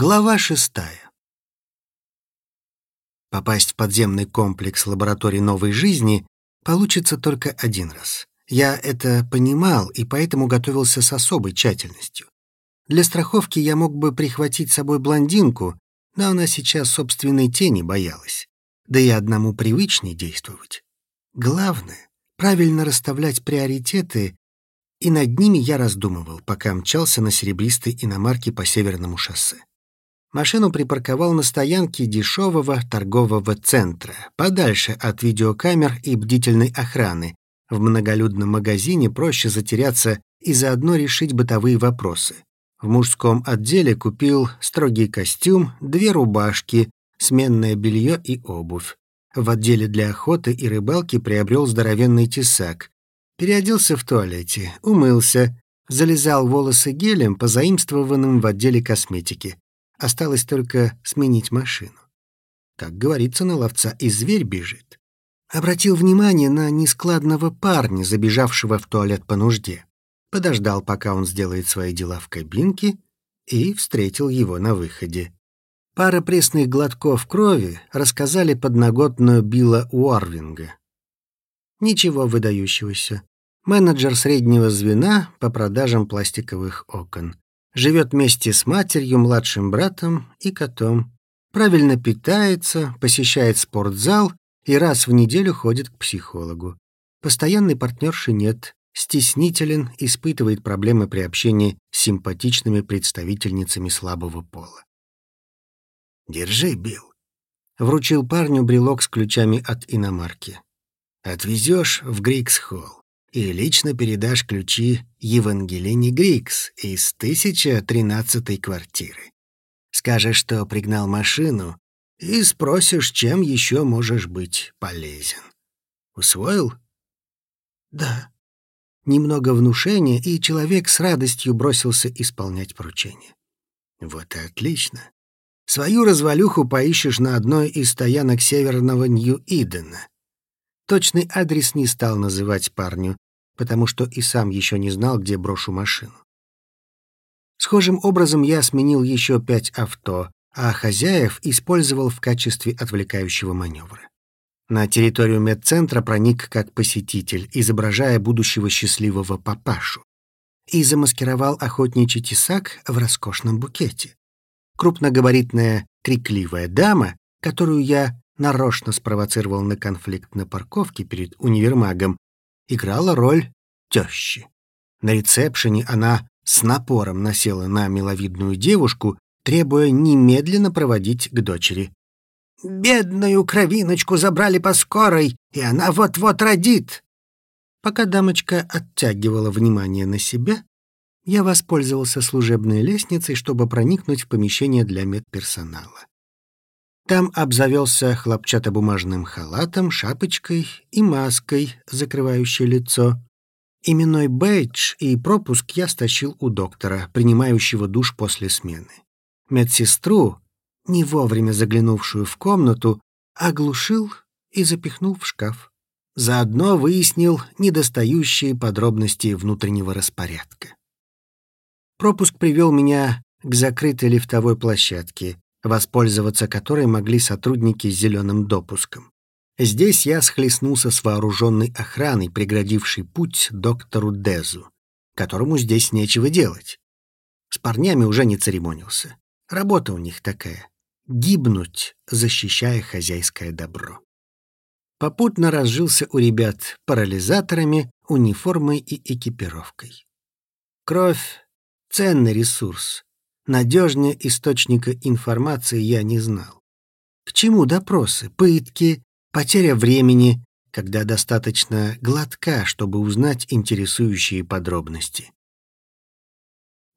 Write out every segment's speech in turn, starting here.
Глава шестая. Попасть в подземный комплекс лаборатории новой жизни получится только один раз. Я это понимал и поэтому готовился с особой тщательностью. Для страховки я мог бы прихватить с собой блондинку, но она сейчас собственной тени боялась. Да и одному привычнее действовать. Главное — правильно расставлять приоритеты, и над ними я раздумывал, пока мчался на серебристой иномарке по северному шоссе. Машину припарковал на стоянке дешевого торгового центра, подальше от видеокамер и бдительной охраны. В многолюдном магазине проще затеряться и заодно решить бытовые вопросы. В мужском отделе купил строгий костюм, две рубашки, сменное белье и обувь. В отделе для охоты и рыбалки приобрел здоровенный тесак. Переоделся в туалете, умылся, залезал волосы гелем, позаимствованным в отделе косметики. Осталось только сменить машину. Как говорится на ловца, и зверь бежит. Обратил внимание на нескладного парня, забежавшего в туалет по нужде. Подождал, пока он сделает свои дела в кабинке, и встретил его на выходе. Пара пресных глотков крови рассказали подноготную Билла Уорвинга. Ничего выдающегося. Менеджер среднего звена по продажам пластиковых окон. Живет вместе с матерью, младшим братом и котом. Правильно питается, посещает спортзал и раз в неделю ходит к психологу. Постоянной партнерши нет, стеснителен, испытывает проблемы при общении с симпатичными представительницами слабого пола. «Держи, Билл», — вручил парню брелок с ключами от иномарки. «Отвезешь в Грикс-холл и лично передашь ключи Евангелине Грикс из 1013-й квартиры. Скажешь, что пригнал машину, и спросишь, чем еще можешь быть полезен. Усвоил? Да. Немного внушения, и человек с радостью бросился исполнять поручение. Вот и отлично. Свою развалюху поищешь на одной из стоянок северного Нью-Идена. Точный адрес не стал называть парню, потому что и сам еще не знал, где брошу машину. Схожим образом я сменил еще пять авто, а хозяев использовал в качестве отвлекающего маневра. На территорию медцентра проник как посетитель, изображая будущего счастливого папашу, и замаскировал охотничий тесак в роскошном букете. Крупногабаритная, крикливая дама, которую я нарочно спровоцировал на конфликт на парковке перед универмагом, играла роль тещи. На ресепшене она с напором насела на миловидную девушку, требуя немедленно проводить к дочери. «Бедную кровиночку забрали по скорой, и она вот-вот родит!» Пока дамочка оттягивала внимание на себя, я воспользовался служебной лестницей, чтобы проникнуть в помещение для медперсонала. Там обзавелся хлопчатобумажным халатом, шапочкой и маской, закрывающей лицо. Именной бейдж и пропуск я стащил у доктора, принимающего душ после смены. Медсестру, не вовремя заглянувшую в комнату, оглушил и запихнул в шкаф. Заодно выяснил недостающие подробности внутреннего распорядка. Пропуск привел меня к закрытой лифтовой площадке, воспользоваться которой могли сотрудники с зеленым допуском. Здесь я схлестнулся с вооруженной охраной, преградившей путь доктору Дезу, которому здесь нечего делать. С парнями уже не церемонился. Работа у них такая — гибнуть, защищая хозяйское добро. Попутно разжился у ребят парализаторами, униформой и экипировкой. Кровь — ценный ресурс, Надежнее источника информации я не знал. К чему допросы, пытки, потеря времени, когда достаточно гладка, чтобы узнать интересующие подробности?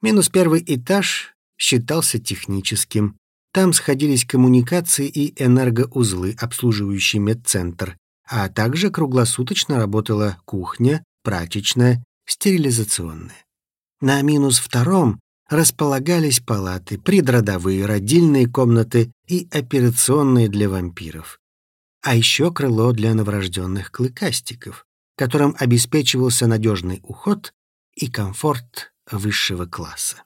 Минус первый этаж считался техническим. Там сходились коммуникации и энергоузлы, обслуживающие медцентр, а также круглосуточно работала кухня, прачечная, стерилизационная. На минус втором располагались палаты, предродовые, родильные комнаты и операционные для вампиров. А еще крыло для новорожденных клыкастиков, которым обеспечивался надежный уход и комфорт высшего класса.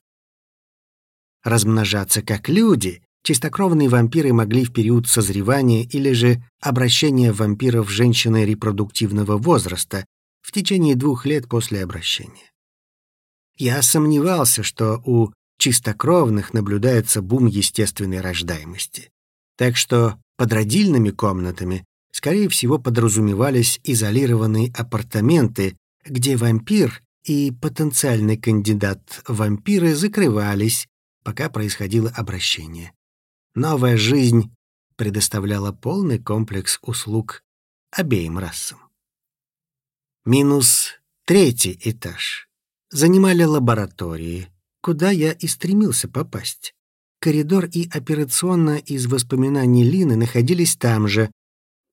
размножаться как люди, чистокровные вампиры могли в период созревания или же обращения вампиров женщины репродуктивного возраста в течение двух лет после обращения. Я сомневался, что у чистокровных наблюдается бум естественной рождаемости. Так что под родильными комнатами, скорее всего, подразумевались изолированные апартаменты, где вампир и потенциальный кандидат вампиры закрывались, пока происходило обращение. Новая жизнь предоставляла полный комплекс услуг обеим расам. Минус третий этаж. Занимали лаборатории, куда я и стремился попасть. Коридор и операционная из воспоминаний Лины находились там же.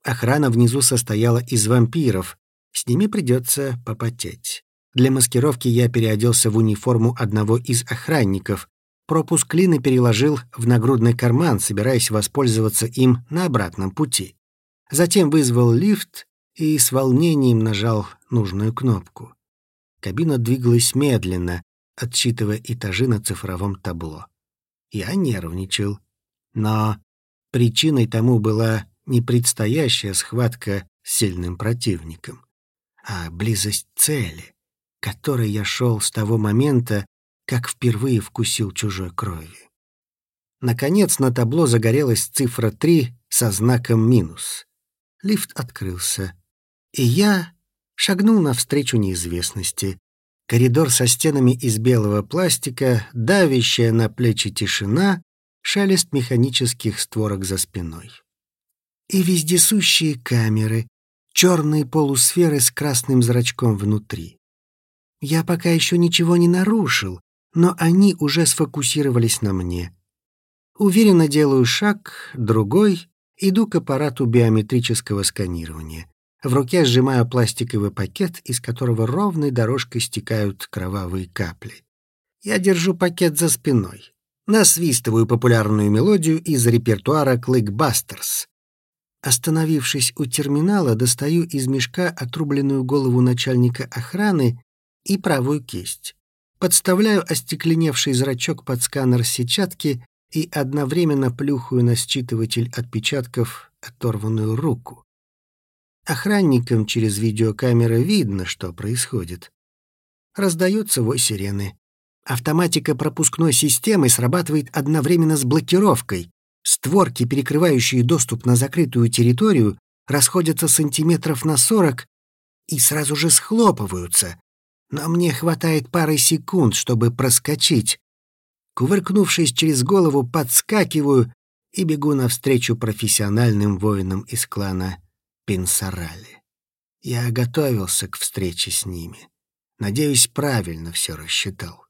Охрана внизу состояла из вампиров. С ними придется попотеть. Для маскировки я переоделся в униформу одного из охранников. Пропуск Лины переложил в нагрудный карман, собираясь воспользоваться им на обратном пути. Затем вызвал лифт и с волнением нажал нужную кнопку. Кабина двигалась медленно, отсчитывая этажи на цифровом табло. Я нервничал. Но причиной тому была не предстоящая схватка с сильным противником, а близость цели, которой я шел с того момента, как впервые вкусил чужой крови. Наконец на табло загорелась цифра 3 со знаком минус. Лифт открылся, и я шагнул навстречу неизвестности, Коридор со стенами из белого пластика, давящая на плечи тишина, шелест механических створок за спиной. И вездесущие камеры, черные полусферы с красным зрачком внутри. Я пока еще ничего не нарушил, но они уже сфокусировались на мне. Уверенно делаю шаг, другой, иду к аппарату биометрического сканирования. В руке сжимаю пластиковый пакет, из которого ровной дорожкой стекают кровавые капли. Я держу пакет за спиной. Насвистываю популярную мелодию из репертуара «Клыкбастерс». Остановившись у терминала, достаю из мешка отрубленную голову начальника охраны и правую кисть. Подставляю остекленевший зрачок под сканер сетчатки и одновременно плюхаю на считыватель отпечатков оторванную руку. Охранникам через видеокамеры видно, что происходит. Раздается вой сирены. Автоматика пропускной системы срабатывает одновременно с блокировкой. Створки, перекрывающие доступ на закрытую территорию, расходятся сантиметров на сорок и сразу же схлопываются. Но мне хватает пары секунд, чтобы проскочить. Кувыркнувшись через голову, подскакиваю и бегу навстречу профессиональным воинам из клана Пинсарали. Я готовился к встрече с ними. Надеюсь, правильно все рассчитал.